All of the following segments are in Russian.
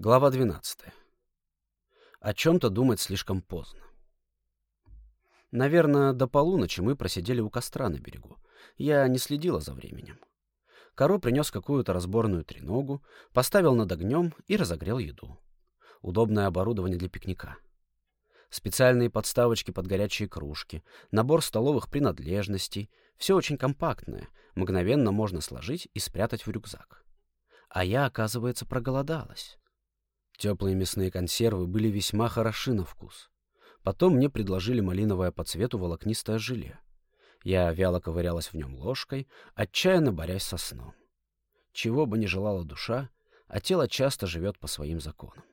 Глава 12. О чем-то думать слишком поздно. Наверное, до полуночи мы просидели у костра на берегу. Я не следила за временем. Коро принес какую-то разборную треногу, поставил над огнем и разогрел еду. Удобное оборудование для пикника. Специальные подставочки под горячие кружки, набор столовых принадлежностей. Все очень компактное, мгновенно можно сложить и спрятать в рюкзак. А я, оказывается, проголодалась. Теплые мясные консервы были весьма хороши на вкус. Потом мне предложили малиновое по цвету волокнистое желе. Я вяло ковырялась в нем ложкой, отчаянно борясь со сном. Чего бы ни желала душа, а тело часто живет по своим законам.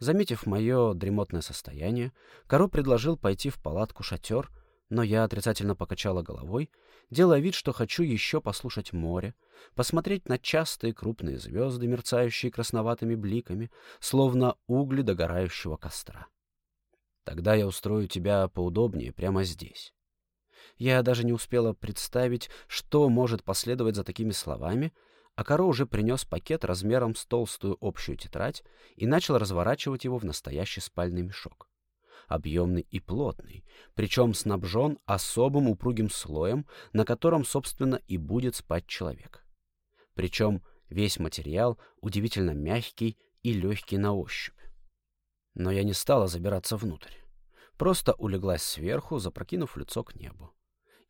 Заметив мое дремотное состояние, Каро предложил пойти в палатку-шатер, но я отрицательно покачала головой, делая вид, что хочу еще послушать море, посмотреть на частые крупные звезды, мерцающие красноватыми бликами, словно угли догорающего костра. Тогда я устрою тебя поудобнее прямо здесь. Я даже не успела представить, что может последовать за такими словами, а Каро уже принес пакет размером с толстую общую тетрадь и начал разворачивать его в настоящий спальный мешок объемный и плотный, причем снабжен особым упругим слоем, на котором, собственно, и будет спать человек. Причем весь материал удивительно мягкий и легкий на ощупь. Но я не стала забираться внутрь. Просто улеглась сверху, запрокинув лицо к небу.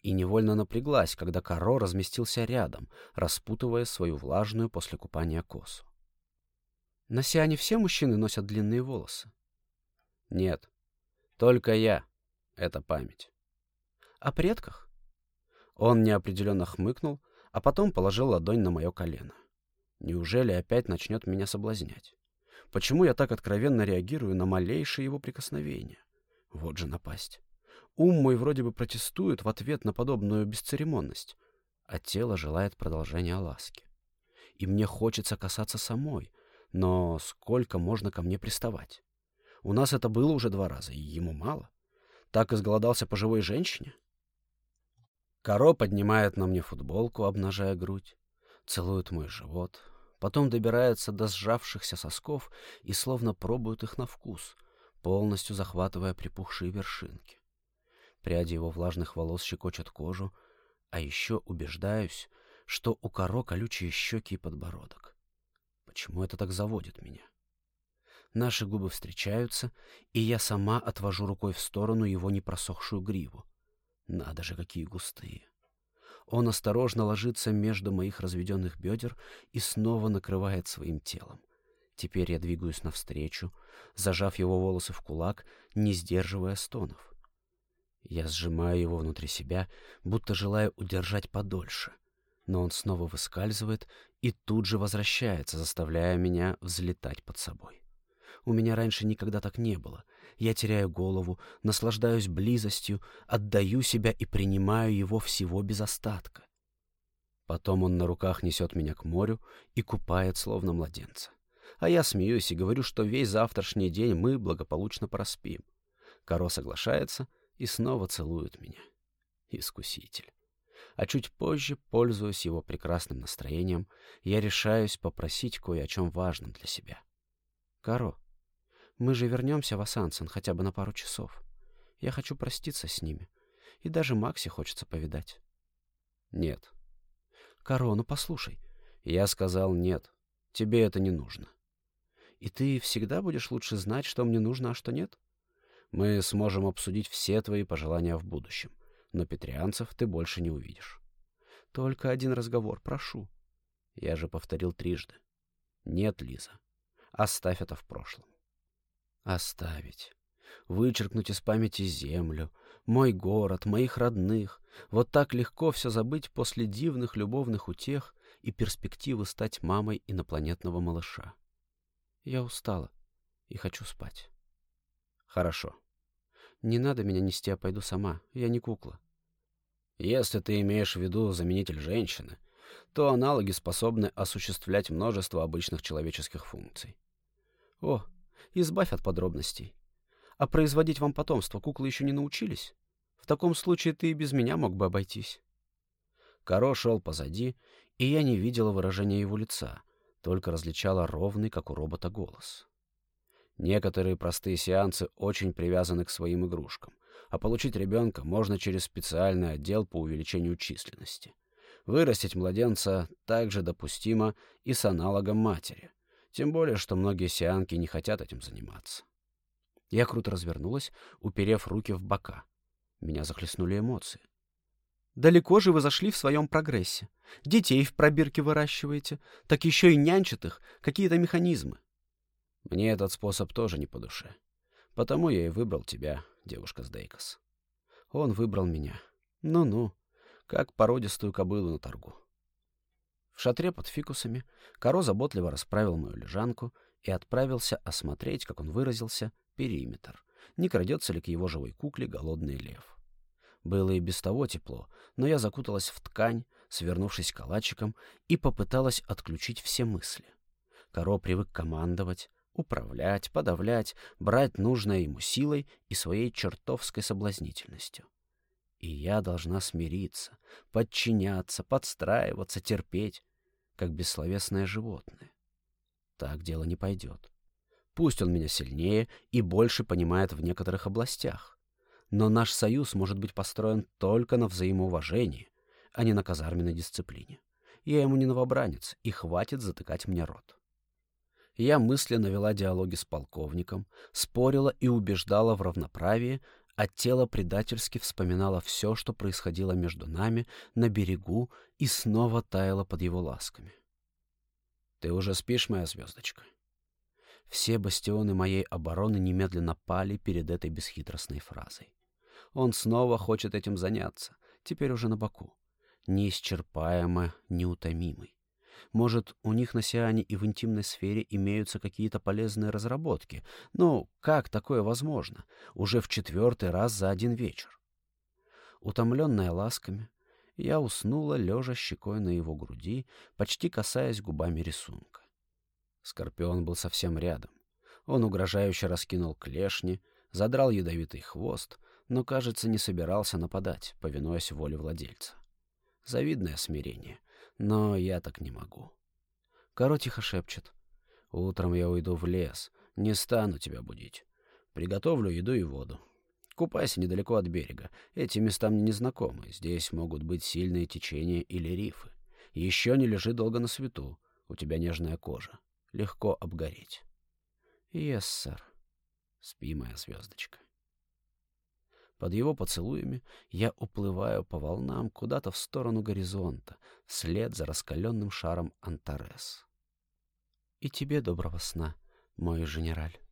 И невольно напряглась, когда Каро разместился рядом, распутывая свою влажную после купания косу. На Сиане все мужчины носят длинные волосы? Нет, только я — это память. О предках? Он неопределенно хмыкнул, а потом положил ладонь на мое колено. Неужели опять начнет меня соблазнять? Почему я так откровенно реагирую на малейшее его прикосновение? Вот же напасть. Ум мой вроде бы протестует в ответ на подобную бесцеремонность, а тело желает продолжения ласки. И мне хочется касаться самой, но сколько можно ко мне приставать? У нас это было уже два раза, и ему мало. Так изголодался по живой женщине. Коро поднимает на мне футболку, обнажая грудь, целует мой живот, потом добирается до сжавшихся сосков и словно пробует их на вкус, полностью захватывая припухшие вершинки. Пряди его влажных волос щекочут кожу, а еще убеждаюсь, что у Коро колючие щеки и подбородок. Почему это так заводит меня? Наши губы встречаются, и я сама отвожу рукой в сторону его непросохшую гриву. Надо же, какие густые. Он осторожно ложится между моих разведенных бедер и снова накрывает своим телом. Теперь я двигаюсь навстречу, зажав его волосы в кулак, не сдерживая стонов. Я сжимаю его внутри себя, будто желая удержать подольше. Но он снова выскальзывает и тут же возвращается, заставляя меня взлетать под собой. У меня раньше никогда так не было. Я теряю голову, наслаждаюсь близостью, отдаю себя и принимаю его всего без остатка. Потом он на руках несет меня к морю и купает, словно младенца. А я смеюсь и говорю, что весь завтрашний день мы благополучно проспим. Коро соглашается и снова целует меня. Искуситель. А чуть позже, пользуясь его прекрасным настроением, я решаюсь попросить кое о чем важном для себя. «Каро, мы же вернемся в Асансен хотя бы на пару часов. Я хочу проститься с ними. И даже Макси хочется повидать. Нет. Каро, ну послушай. Я сказал нет. Тебе это не нужно. И ты всегда будешь лучше знать, что мне нужно, а что нет? Мы сможем обсудить все твои пожелания в будущем. Но петрианцев ты больше не увидишь. Только один разговор, прошу. Я же повторил трижды. Нет, Лиза. Оставь это в прошлом. Оставить. Вычеркнуть из памяти землю, мой город, моих родных. Вот так легко все забыть после дивных любовных утех и перспективы стать мамой инопланетного малыша. Я устала и хочу спать. Хорошо. Не надо меня нести, я пойду сама. Я не кукла. Если ты имеешь в виду заменитель женщины, то аналоги способны осуществлять множество обычных человеческих функций. О, Избавь от подробностей. А производить вам потомство куклы еще не научились? В таком случае ты и без меня мог бы обойтись. Каро шел позади, и я не видела выражения его лица, только различала ровный, как у робота, голос. Некоторые простые сеансы очень привязаны к своим игрушкам, а получить ребенка можно через специальный отдел по увеличению численности. Вырастить младенца также допустимо и с аналогом матери, тем более, что многие сианки не хотят этим заниматься. Я круто развернулась, уперев руки в бока. Меня захлестнули эмоции. Далеко же вы зашли в своем прогрессе. Детей в пробирке выращиваете, так еще и нянчат их какие-то механизмы. Мне этот способ тоже не по душе. Потому я и выбрал тебя, девушка с Дейкос. Он выбрал меня. Ну-ну, как породистую кобылу на торгу. В шатре под фикусами Коро заботливо расправил мою лежанку и отправился осмотреть, как он выразился, периметр. Не крадется ли к его живой кукле голодный лев? Было и без того тепло, но я закуталась в ткань, свернувшись калачиком, и попыталась отключить все мысли. Коро привык командовать, управлять, подавлять, брать нужное ему силой и своей чертовской соблазнительностью. И я должна смириться, подчиняться, подстраиваться, терпеть, как бессловесное животное. Так дело не пойдет. Пусть он меня сильнее и больше понимает в некоторых областях. Но наш союз может быть построен только на взаимоуважении, а не на казарменной дисциплине. Я ему не новобранец, и хватит затыкать мне рот. Я мысленно вела диалоги с полковником, спорила и убеждала в равноправии, а тело предательски вспоминало все, что происходило между нами на берегу и снова таяло под его ласками. «Ты уже спишь, моя звездочка?» Все бастионы моей обороны немедленно пали перед этой бесхитростной фразой. Он снова хочет этим заняться, теперь уже на боку. Неисчерпаемо неутомимый. Может, у них на Сиане и в интимной сфере имеются какие-то полезные разработки. Ну, как такое возможно? Уже в четвертый раз за один вечер. Утомленная ласками, я уснула, лежа щекой на его груди, почти касаясь губами рисунка. Скорпион был совсем рядом. Он угрожающе раскинул клешни, задрал ядовитый хвост, но, кажется, не собирался нападать, повинуясь воле владельца. Завидное смирение, но я так не могу. Коро тихо шепчет. Утром я уйду в лес, не стану тебя будить. Приготовлю еду и воду. Купайся недалеко от берега. Эти места мне незнакомы. Здесь могут быть сильные течения или рифы. Еще не лежи долго на свету. У тебя нежная кожа легко обгореть. «Yes, сэр». Спи, моя звездочка. Под его поцелуями я уплываю по волнам куда-то в сторону горизонта, вслед за раскаленным шаром Антарес. И тебе доброго сна, мой генераль.